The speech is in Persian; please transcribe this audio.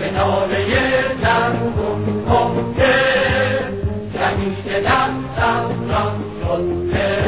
به ناله جنگون کنده همیشه دستم را شده